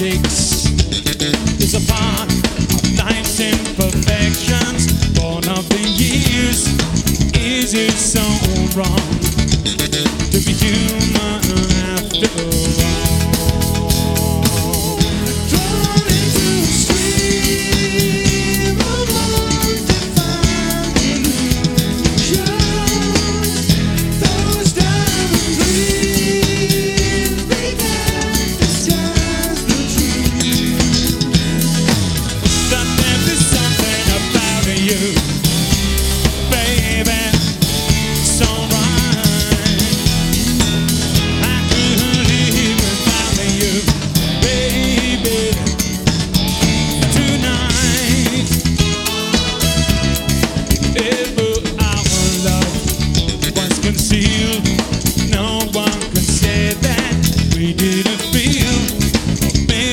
takes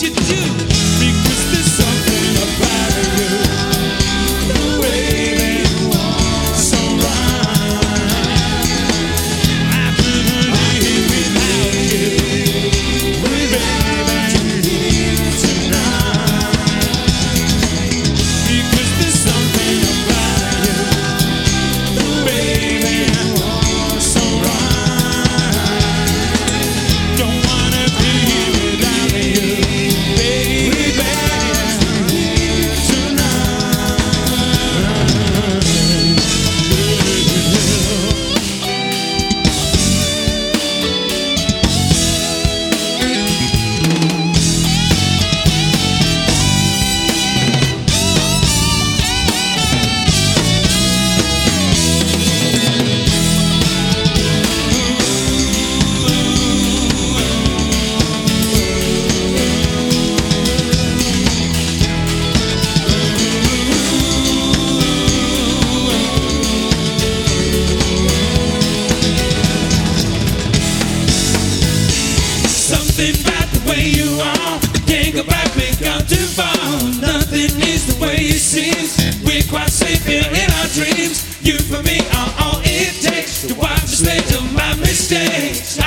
you do. feel in our dreams. You for me are all it takes to wipe the slate of my mistakes.